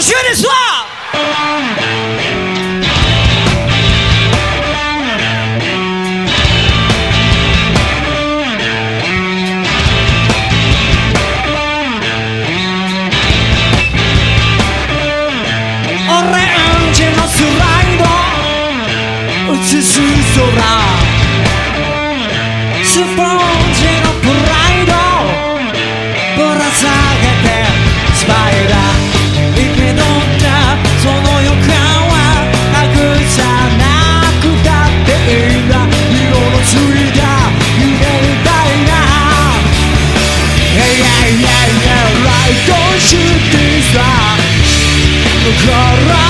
Je 做! Corra